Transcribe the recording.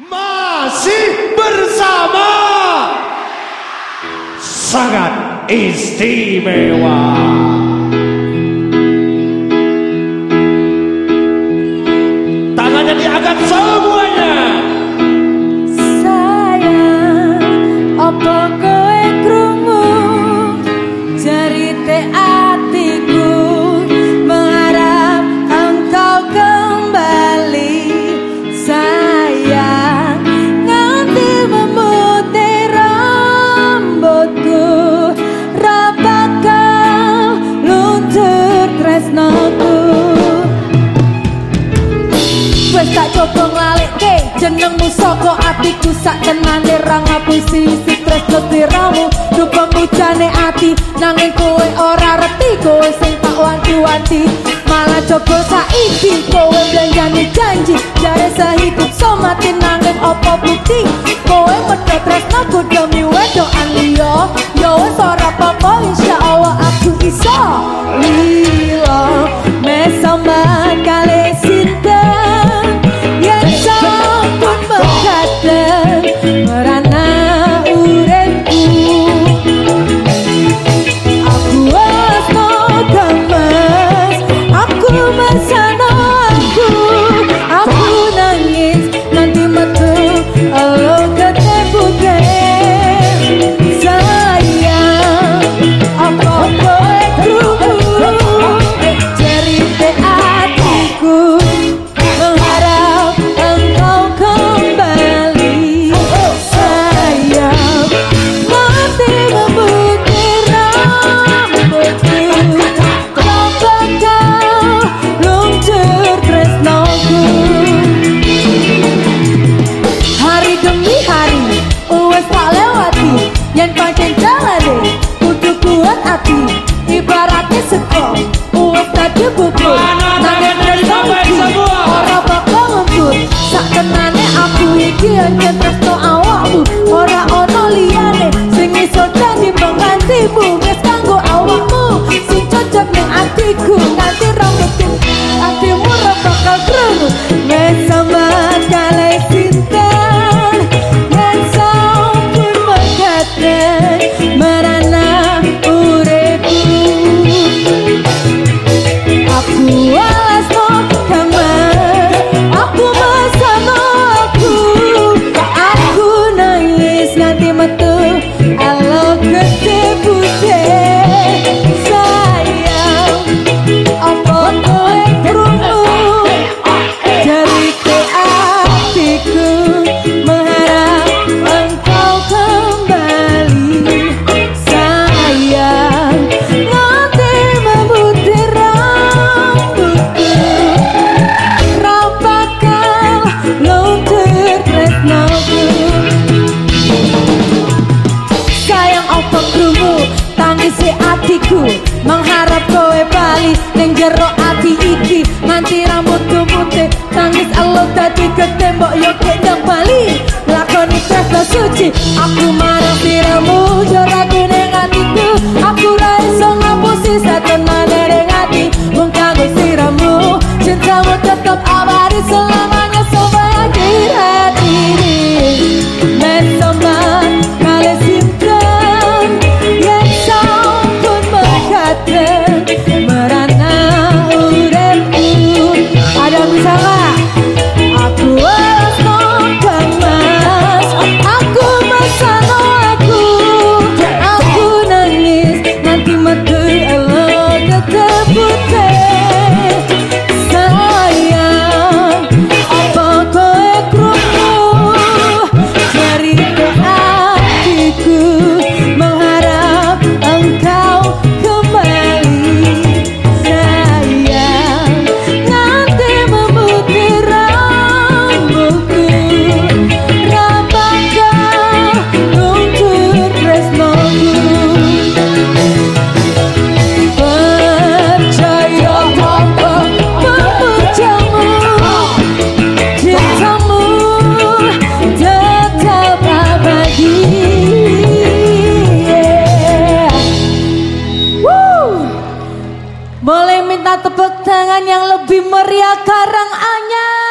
Masih bersama sangat istimewa. Tangannya diangkat semua. senengmu soko atiku sak tenane ra ngapusi tresno dirawu rupa mujane ati nanging kowe ora reti kowe sing tak wanti-wanti. Malah coba saiki kowe blenjani janji jare sehidup somatin nanging opo bukti kowe medhot tresno kudu miwedo an yo yo ora apa-apa que lali ning jero ati iki nganti rambutku putih tangis elu dadi ketembok yo kene tepuk tangan yang lebih meriah karang anyar.